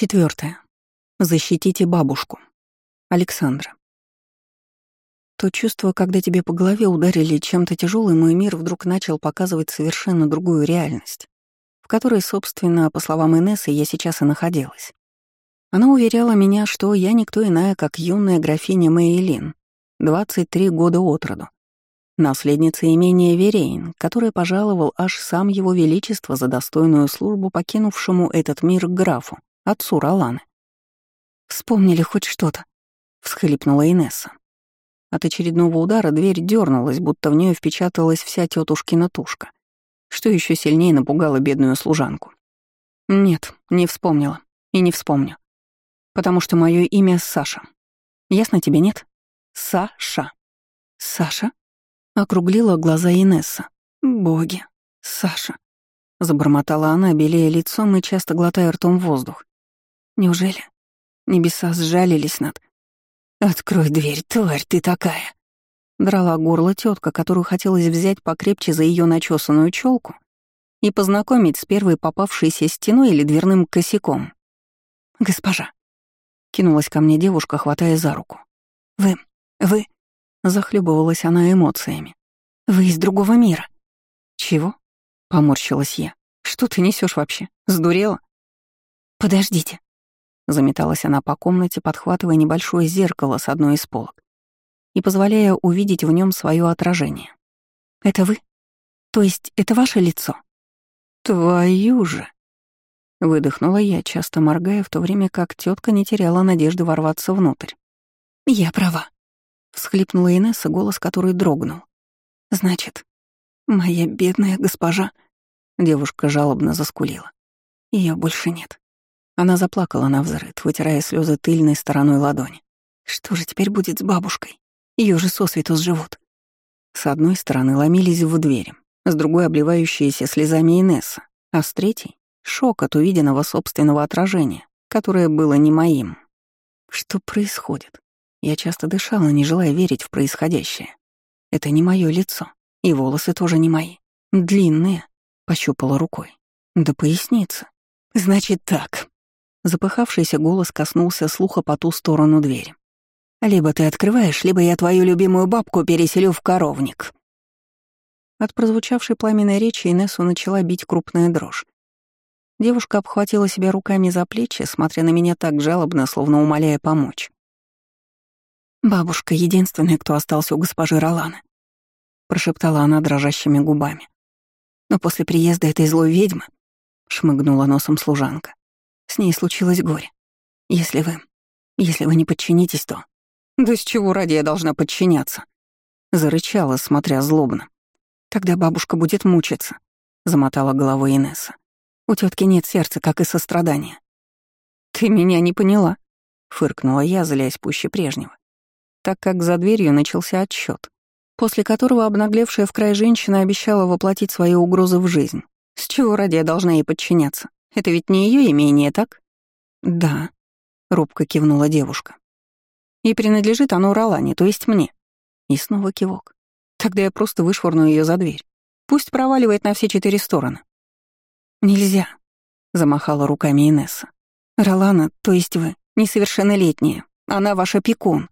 Четвертое. Защитите бабушку. Александра. То чувство, когда тебе по голове ударили чем-то тяжелым, мой мир вдруг начал показывать совершенно другую реальность, в которой, собственно, по словам Инессы, я сейчас и находилась. Она уверяла меня, что я никто иная, как юная графиня Мэйлин, 23 года от роду, наследница имения Верейн, которая пожаловал аж сам его величество за достойную службу покинувшему этот мир графу, отцу Роланы. «Вспомнили хоть что-то», — всхлипнула Инесса. От очередного удара дверь дернулась, будто в нее впечаталась вся тетушкина тушка, что еще сильнее напугало бедную служанку. Нет, не вспомнила. И не вспомню. Потому что мое имя Саша. Ясно тебе, нет? Саша. Саша? Округлила глаза Инесса. Боги. Саша. Забормотала она, белея лицом и часто глотая ртом воздух. Неужели? Небеса сжалились над... «Открой дверь, тварь ты такая!» Драла горло тетка, которую хотелось взять покрепче за ее начесанную челку и познакомить с первой попавшейся стеной или дверным косяком. «Госпожа!» — кинулась ко мне девушка, хватая за руку. «Вы... вы...» — захлебывалась она эмоциями. «Вы из другого мира». «Чего?» — поморщилась я. «Что ты несешь вообще? Сдурела?» «Подождите», Заметалась она по комнате, подхватывая небольшое зеркало с одной из полок и позволяя увидеть в нем свое отражение. «Это вы? То есть это ваше лицо?» «Твою же!» Выдохнула я, часто моргая, в то время как тетка не теряла надежды ворваться внутрь. «Я права», — всхлипнула Инесса, голос которой дрогнул. «Значит, моя бедная госпожа...» Девушка жалобно заскулила. Ее больше нет. Она заплакала на взрыд, вытирая слезы тыльной стороной ладони. Что же теперь будет с бабушкой? Ее же сосвету сживут. С одной стороны ломились в двери, с другой — обливающиеся слезами Инесса, а с третьей — шок от увиденного собственного отражения, которое было не моим. Что происходит? Я часто дышала, не желая верить в происходящее. Это не мое лицо, и волосы тоже не мои. Длинные, пощупала рукой. Да поясница. Значит так, Запыхавшийся голос коснулся слуха по ту сторону двери. «Либо ты открываешь, либо я твою любимую бабку переселю в коровник». От прозвучавшей пламенной речи Инессу начала бить крупная дрожь. Девушка обхватила себя руками за плечи, смотря на меня так жалобно, словно умоляя помочь. «Бабушка — единственная, кто остался у госпожи Роланы», — прошептала она дрожащими губами. «Но после приезда этой злой ведьмы», — шмыгнула носом служанка, с ней случилось горе. Если вы... Если вы не подчинитесь, то... Да с чего ради я должна подчиняться? Зарычала, смотря злобно. Тогда бабушка будет мучиться, замотала головой Инесса. У тетки нет сердца, как и сострадания. Ты меня не поняла, фыркнула я, злясь пуще прежнего, так как за дверью начался отсчет, после которого обнаглевшая в край женщина обещала воплотить свои угрозы в жизнь. С чего ради я должна ей подчиняться? Это ведь не ее имение, так? Да, робко кивнула девушка. И принадлежит оно Ролане, то есть мне. И снова кивок. Тогда я просто вышвырну ее за дверь. Пусть проваливает на все четыре стороны. Нельзя, замахала руками Инесса. Ролана, то есть вы, несовершеннолетняя. Она ваш опекун.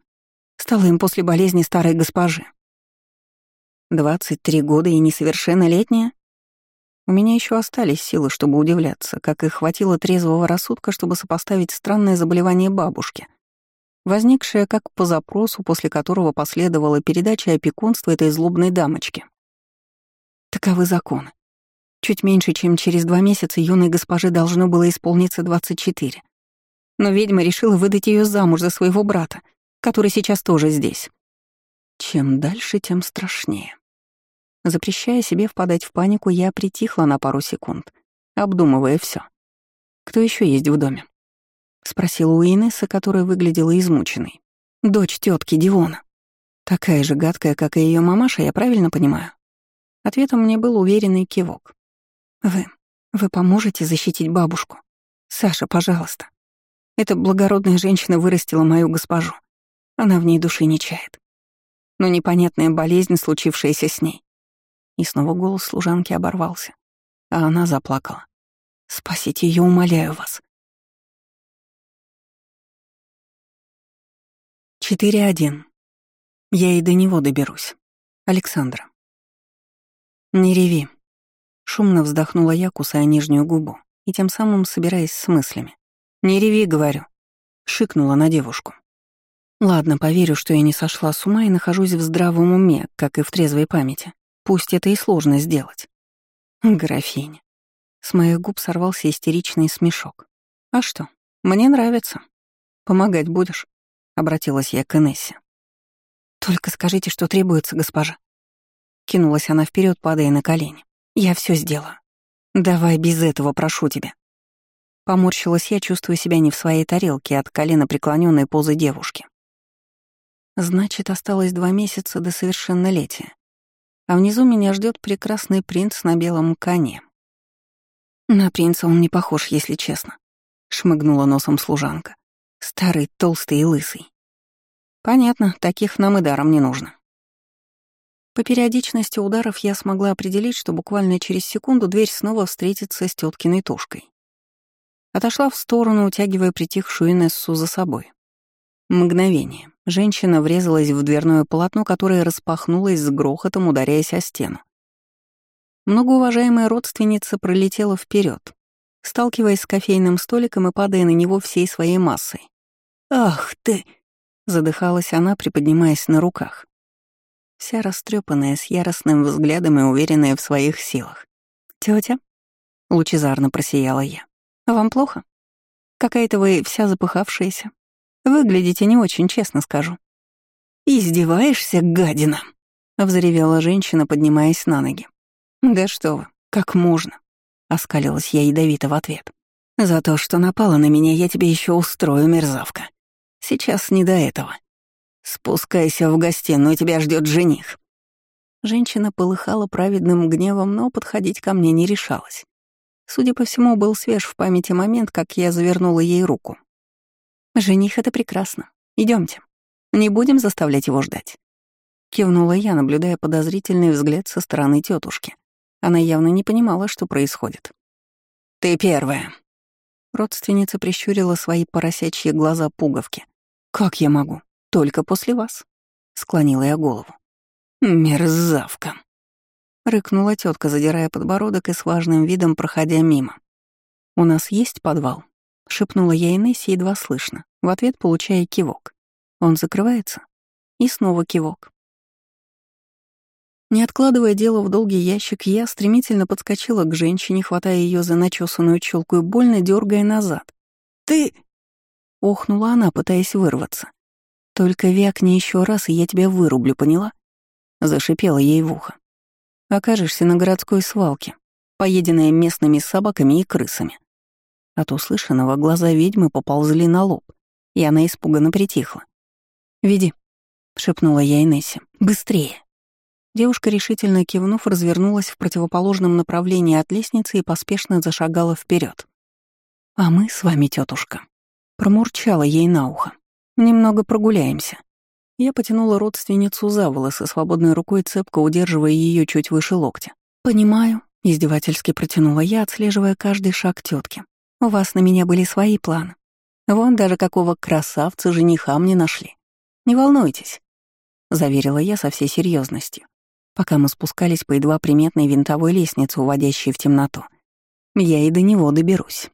Стала им после болезни старой госпожи. Двадцать три года и несовершеннолетняя? У меня еще остались силы, чтобы удивляться, как и хватило трезвого рассудка, чтобы сопоставить странное заболевание бабушки, возникшее как по запросу, после которого последовала передача опекунства этой злобной дамочки. Таковы законы. Чуть меньше, чем через два месяца юной госпоже должно было исполниться 24. Но ведьма решила выдать ее замуж за своего брата, который сейчас тоже здесь. Чем дальше, тем страшнее. Запрещая себе впадать в панику, я притихла на пару секунд, обдумывая все. «Кто еще есть в доме?» — спросила у Инессы, которая выглядела измученной. «Дочь тетки Диона. Такая же гадкая, как и ее мамаша, я правильно понимаю?» Ответом мне был уверенный кивок. «Вы... вы поможете защитить бабушку? Саша, пожалуйста. Эта благородная женщина вырастила мою госпожу. Она в ней души не чает. Но непонятная болезнь, случившаяся с ней, и снова голос служанки оборвался, а она заплакала. «Спасите ее, умоляю вас!» 4.1. Я и до него доберусь. Александра. «Не реви», — шумно вздохнула я, кусая нижнюю губу и тем самым собираясь с мыслями. «Не реви», — говорю, — шикнула на девушку. «Ладно, поверю, что я не сошла с ума и нахожусь в здравом уме, как и в трезвой памяти. Пусть это и сложно сделать». Графиня. С моих губ сорвался истеричный смешок. «А что? Мне нравится. Помогать будешь?» — обратилась я к Энессе. «Только скажите, что требуется, госпожа». Кинулась она вперед, падая на колени. «Я все сделаю. Давай без этого, прошу тебя». Поморщилась я, чувствуя себя не в своей тарелке от колена преклоненной позы девушки. Значит, осталось два месяца до совершеннолетия. А внизу меня ждет прекрасный принц на белом коне. На принца он не похож, если честно. Шмыгнула носом служанка. Старый, толстый и лысый. Понятно, таких нам и даром не нужно. По периодичности ударов я смогла определить, что буквально через секунду дверь снова встретится с теткиной тушкой. Отошла в сторону, утягивая притихшую Инессу за собой. Мгновение. Женщина врезалась в дверное полотно, которое распахнулось с грохотом, ударяясь о стену. Многоуважаемая родственница пролетела вперед, сталкиваясь с кофейным столиком и падая на него всей своей массой. «Ах ты!» — задыхалась она, приподнимаясь на руках. Вся растрепанная, с яростным взглядом и уверенная в своих силах. Тетя, лучезарно просияла я. Вам плохо? Какая-то вы вся запыхавшаяся. Выглядите не очень, честно скажу. Издеваешься, гадина? взревела женщина, поднимаясь на ноги. Да что вы, как можно? оскалилась я ядовито в ответ. За то, что напала на меня, я тебе еще устрою, мерзавка. Сейчас не до этого. Спускайся в гостиную, тебя ждет жених. Женщина полыхала праведным гневом, но подходить ко мне не решалась. Судя по всему, был свеж в памяти момент, как я завернула ей руку. «Жених — это прекрасно. Идемте. Не будем заставлять его ждать». Кивнула я, наблюдая подозрительный взгляд со стороны тетушки. Она явно не понимала, что происходит. «Ты первая». Родственница прищурила свои поросячьи глаза пуговки. «Как я могу? Только после вас», — склонила я голову. «Мерзавка», Рыкнула тетка, задирая подбородок и с важным видом проходя мимо. «У нас есть подвал?» — шепнула я Инессе едва слышно, в ответ получая кивок. «Он закрывается?» И снова кивок. Не откладывая дело в долгий ящик, я стремительно подскочила к женщине, хватая ее за начесанную челку и больно дергая назад. «Ты...» — охнула она, пытаясь вырваться. «Только вякни еще раз, и я тебя вырублю, поняла?» Зашипела ей в ухо окажешься на городской свалке, поеденная местными собаками и крысами. От услышанного глаза ведьмы поползли на лоб, и она испуганно притихла. «Веди», — шепнула я Инессе, — «быстрее». Девушка, решительно кивнув, развернулась в противоположном направлении от лестницы и поспешно зашагала вперед. «А мы с вами, тетушка, промурчала ей на ухо. «Немного прогуляемся. Я потянула родственницу за волосы, свободной рукой цепко удерживая ее чуть выше локтя. «Понимаю», — издевательски протянула я, отслеживая каждый шаг тетки. «У вас на меня были свои планы. Вон даже какого красавца жениха мне нашли. Не волнуйтесь», — заверила я со всей серьезностью, пока мы спускались по едва приметной винтовой лестнице, уводящей в темноту. «Я и до него доберусь».